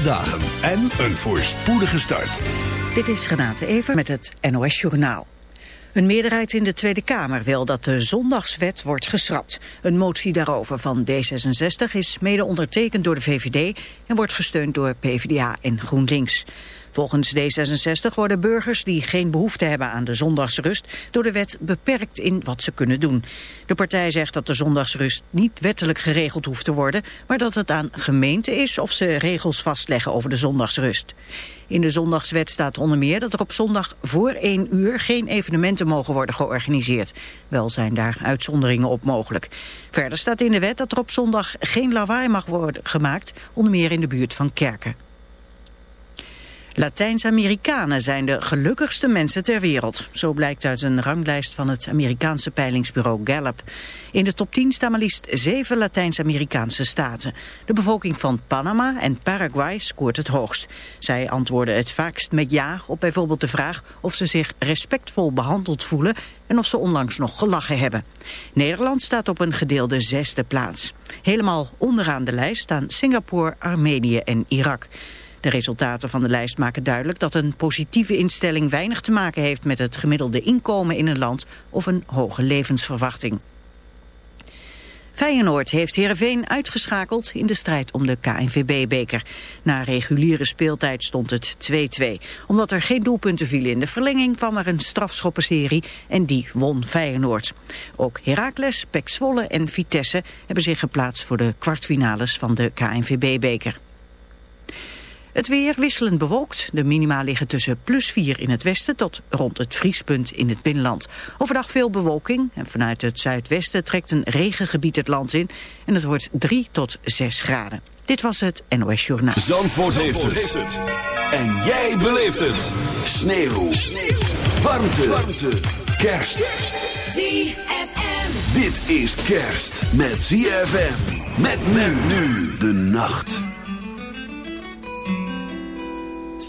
dagen en een voorspoedige start. Dit is Renate Even met het NOS Journaal. Een meerderheid in de Tweede Kamer wil dat de zondagswet wordt geschrapt. Een motie daarover van D66 is mede ondertekend door de VVD... en wordt gesteund door PvdA en GroenLinks. Volgens D66 worden burgers die geen behoefte hebben aan de zondagsrust door de wet beperkt in wat ze kunnen doen. De partij zegt dat de zondagsrust niet wettelijk geregeld hoeft te worden, maar dat het aan gemeenten is of ze regels vastleggen over de zondagsrust. In de zondagswet staat onder meer dat er op zondag voor één uur geen evenementen mogen worden georganiseerd. Wel zijn daar uitzonderingen op mogelijk. Verder staat in de wet dat er op zondag geen lawaai mag worden gemaakt, onder meer in de buurt van kerken. Latijns-Amerikanen zijn de gelukkigste mensen ter wereld. Zo blijkt uit een ranglijst van het Amerikaanse peilingsbureau Gallup. In de top 10 staan maar liefst zeven Latijns-Amerikaanse staten. De bevolking van Panama en Paraguay scoort het hoogst. Zij antwoorden het vaakst met ja op bijvoorbeeld de vraag of ze zich respectvol behandeld voelen en of ze onlangs nog gelachen hebben. Nederland staat op een gedeelde zesde plaats. Helemaal onderaan de lijst staan Singapore, Armenië en Irak. De resultaten van de lijst maken duidelijk dat een positieve instelling weinig te maken heeft met het gemiddelde inkomen in een land of een hoge levensverwachting. Feyenoord heeft Heerenveen uitgeschakeld in de strijd om de KNVB-beker. Na reguliere speeltijd stond het 2-2. Omdat er geen doelpunten vielen in de verlenging kwam er een strafschoppenserie en die won Feyenoord. Ook Heracles, Pek Zwolle en Vitesse hebben zich geplaatst voor de kwartfinales van de KNVB-beker. Het weer wisselend bewolkt. De minima liggen tussen plus 4 in het westen tot rond het vriespunt in het binnenland. Overdag veel bewolking en vanuit het zuidwesten trekt een regengebied het land in. En het wordt 3 tot 6 graden. Dit was het NOS Journaal. Zandvoort, heeft, het. En jij beleeft het. Sneeuw. Sneeuw. Warmte. Warmte. Kerst. ZFM. Dit is kerst met ZFM. Met men nu de nacht.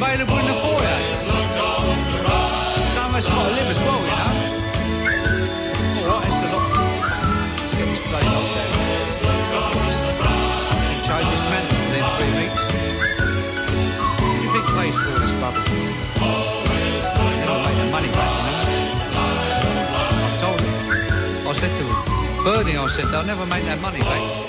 available in the foyer. Some of us got to live as well, you know. All right, it's a lot. Let's get this place down. And change this man within three weeks. What do you think pays for all this rubbish? Never make the money back, you know. I told him. I said to him, Bernie, I said, they'll never make that money back.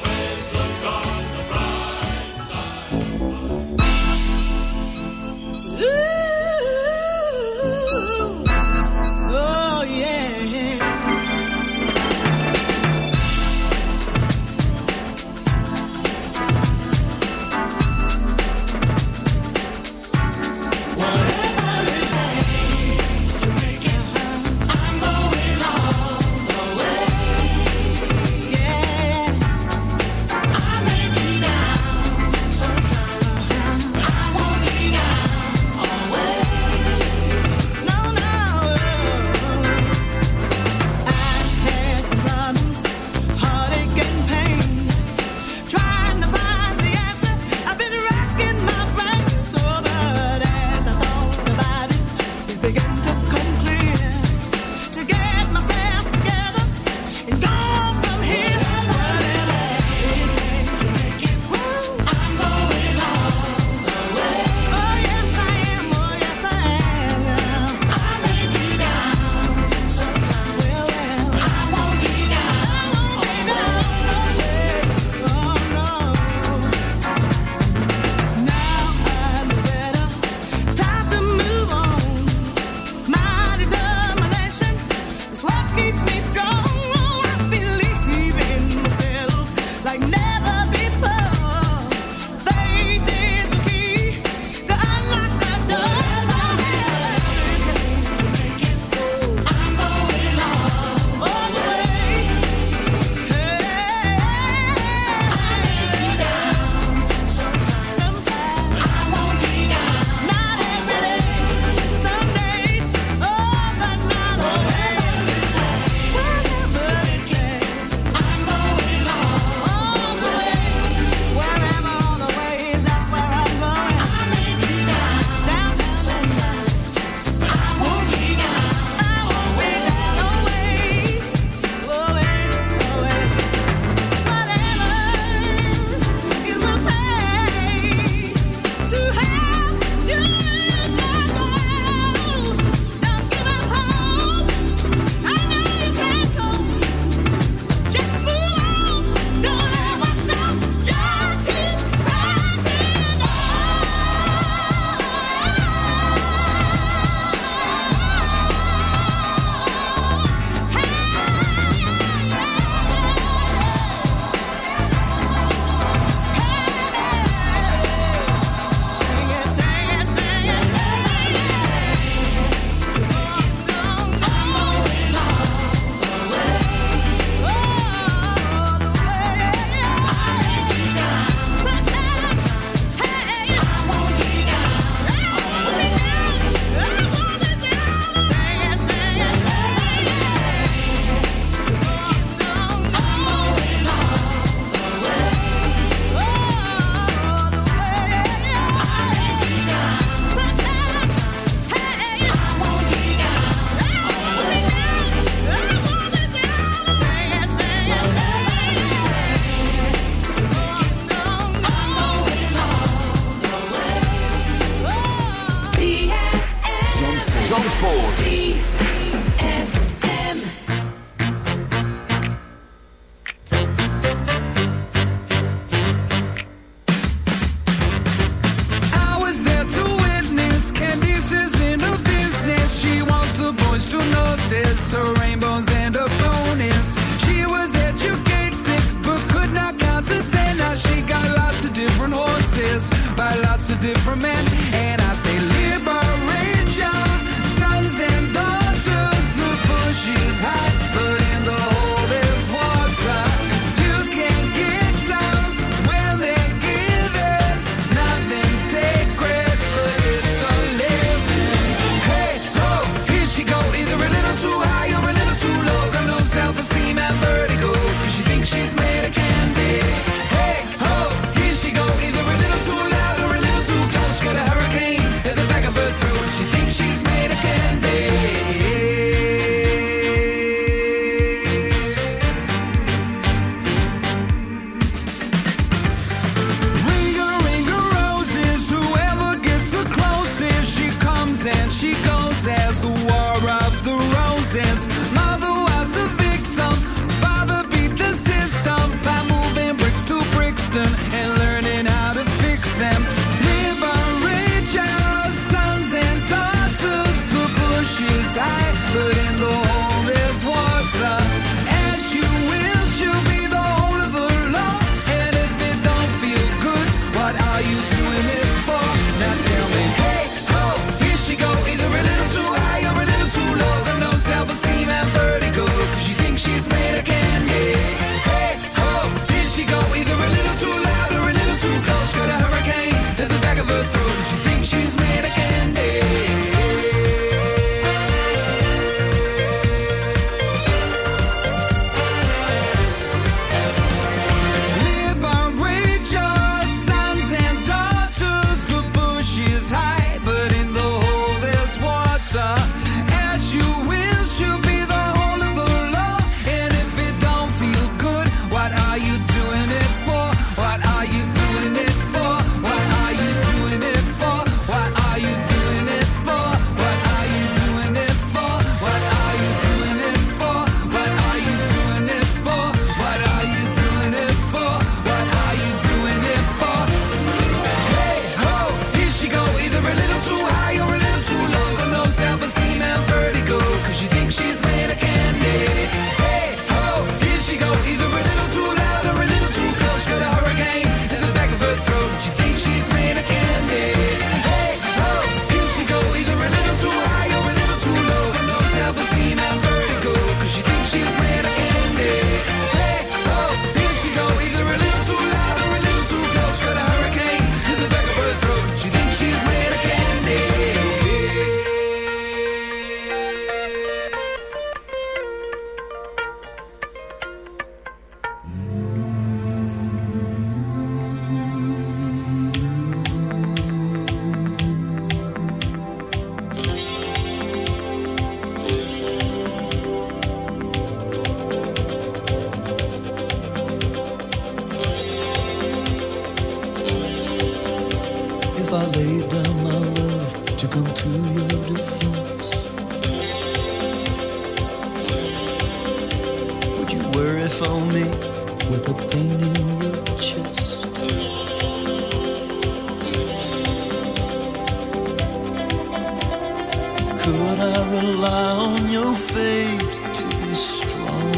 rely on your faith to be strong.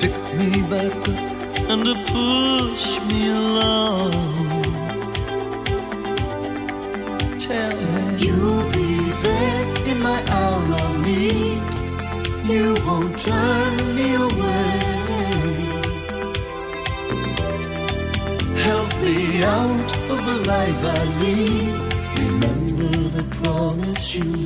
Pick me back up and push me along. Tell me you'll be there in my hour of need. You won't turn me away. Help me out of the life I lead you.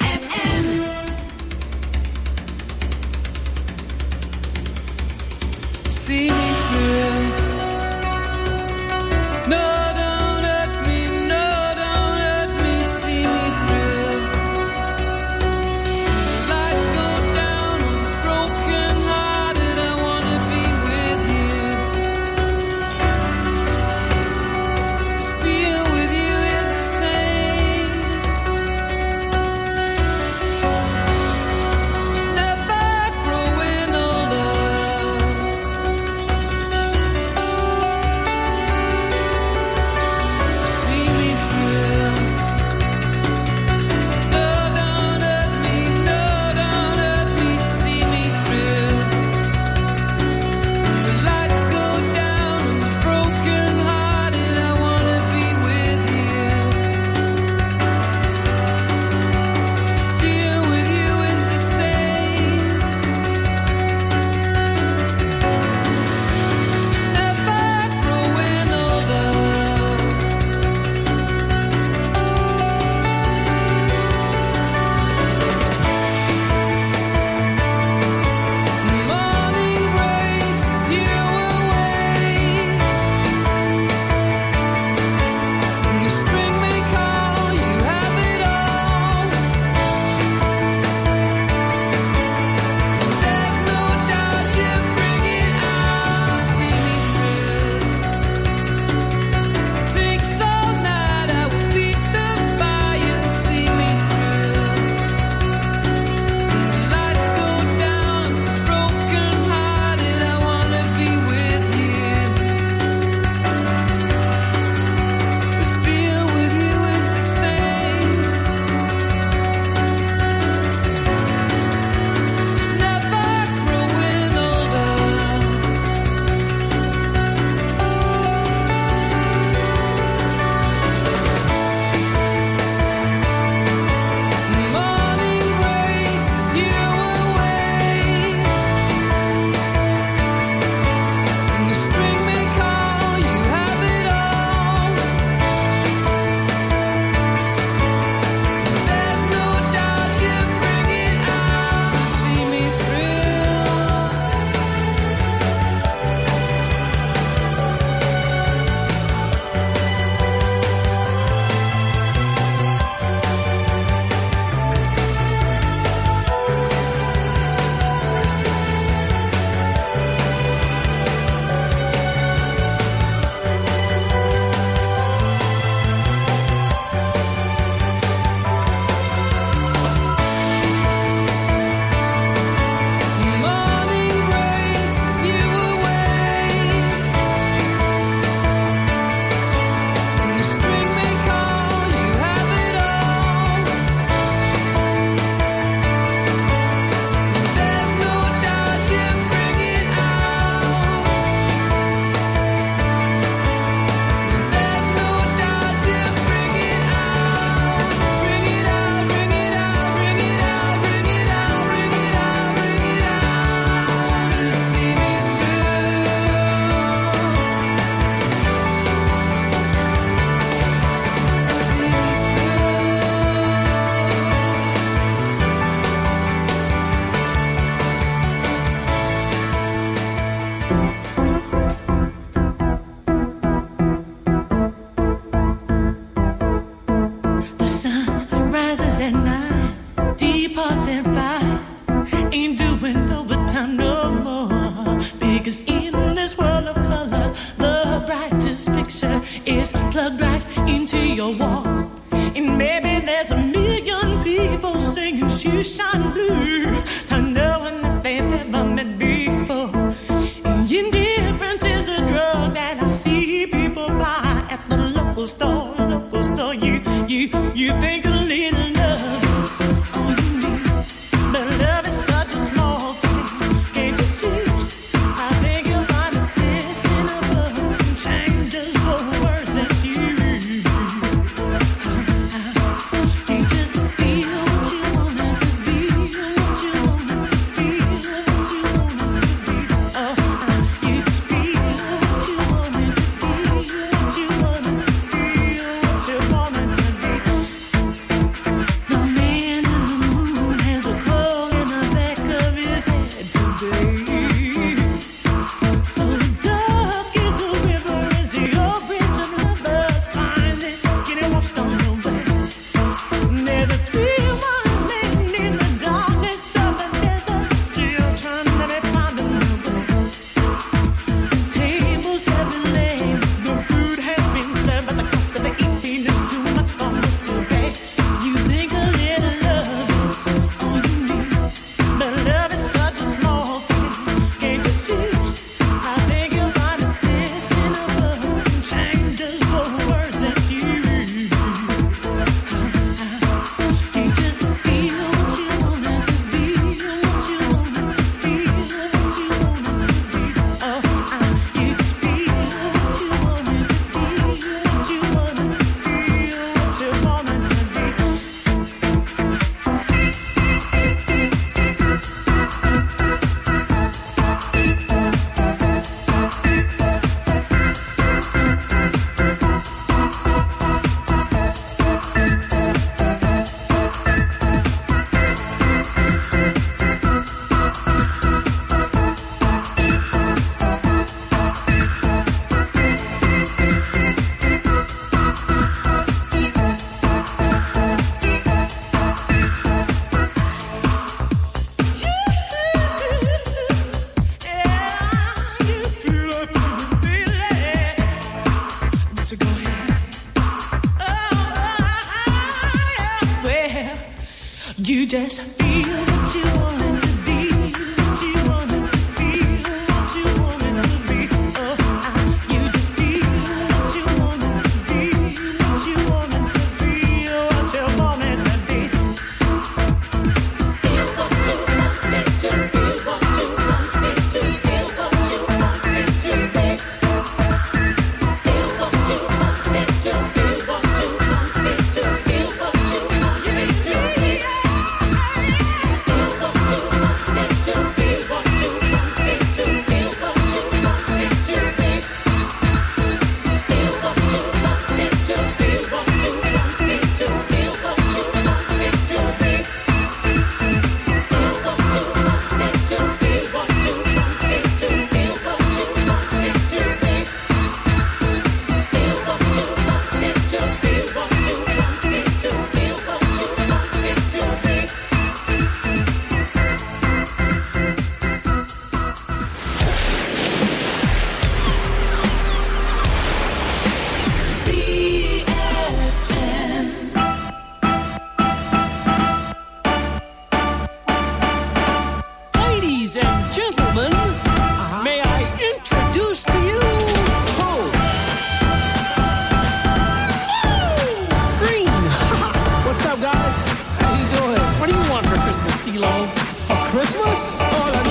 make a little love. Oh, you need better love. alone for Christmas? All I need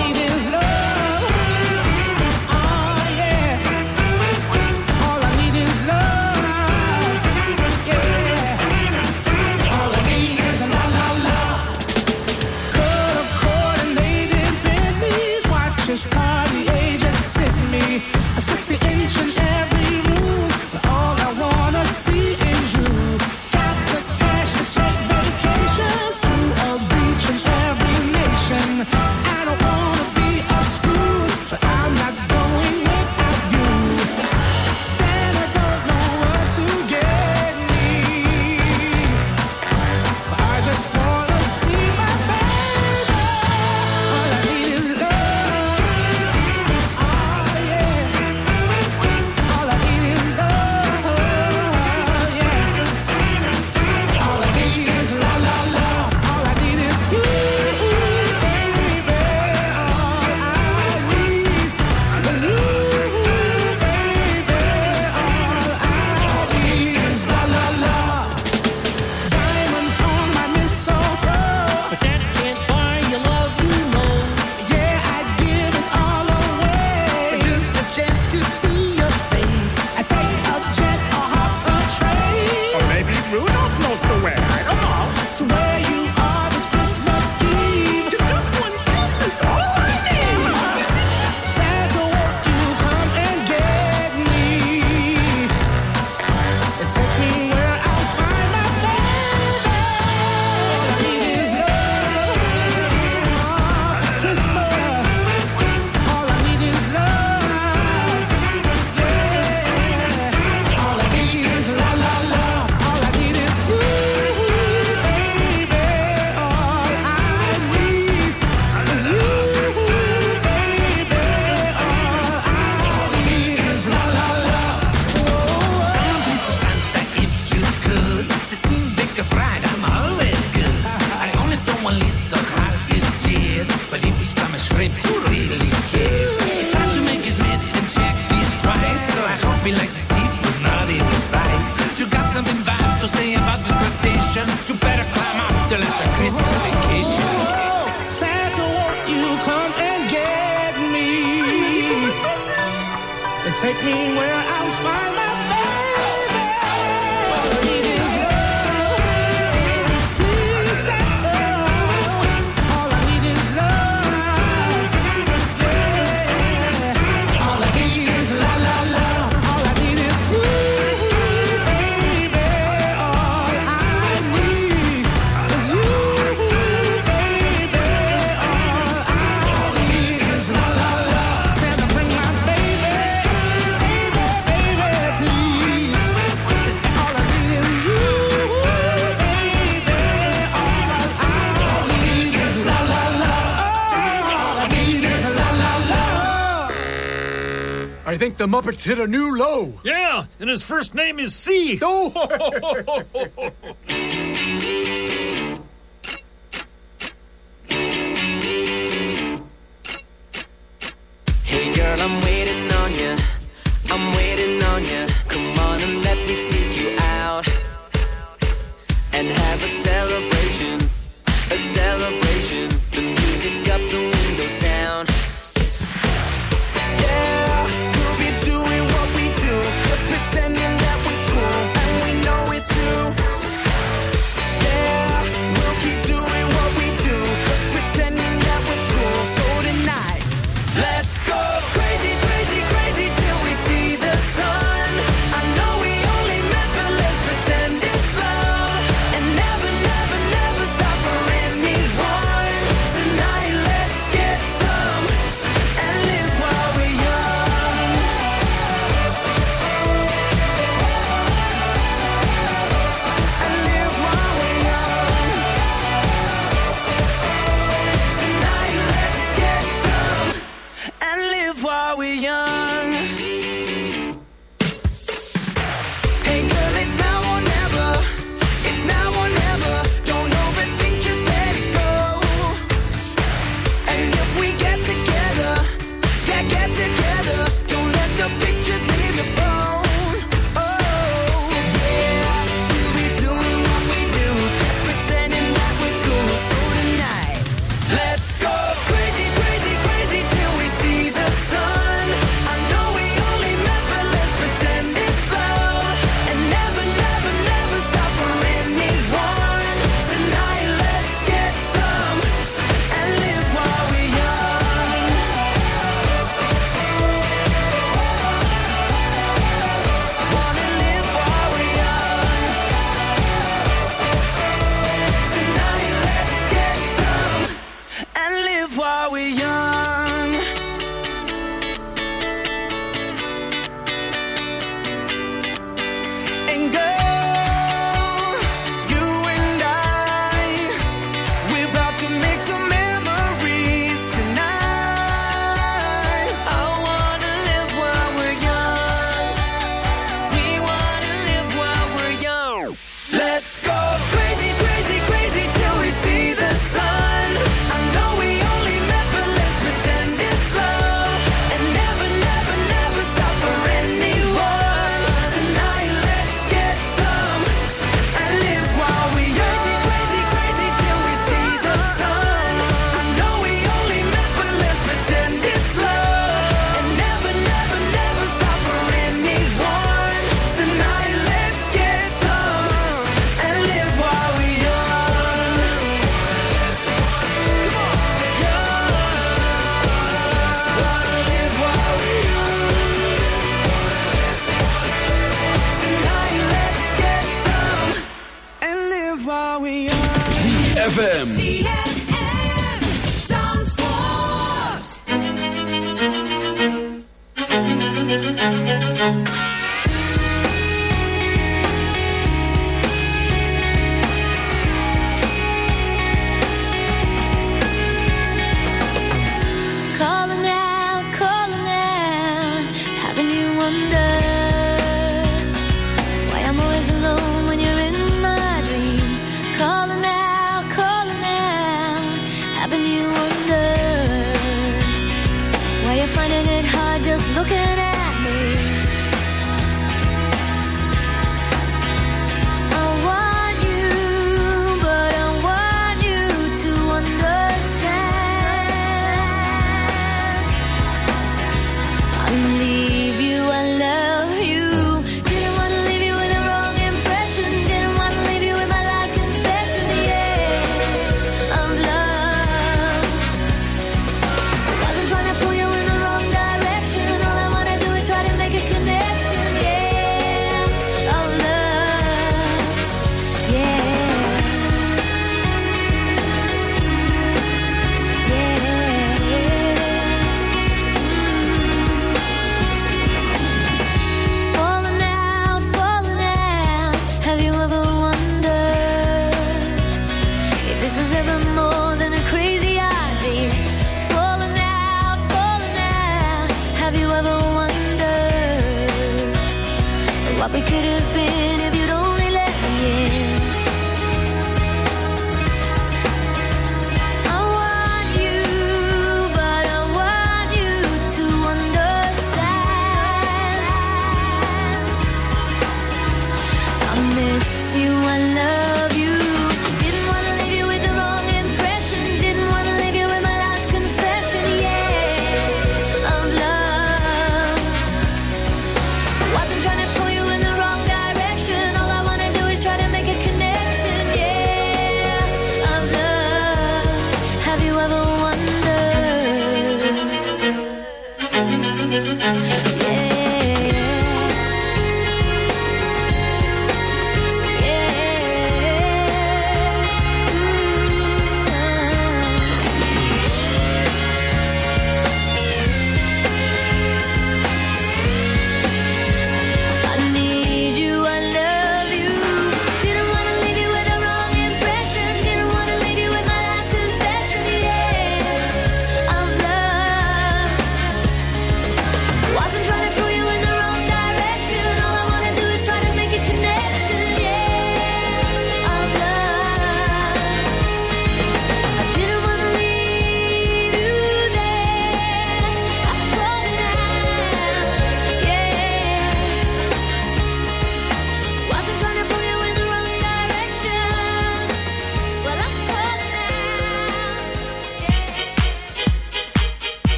the Muppets hit a new low. Yeah, and his first name is C. Oh. hey girl, I'm waiting on you. I'm waiting on you. Come on and let me sneak you out and have a celebration. A celebration. The music up the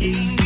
you.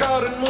caught in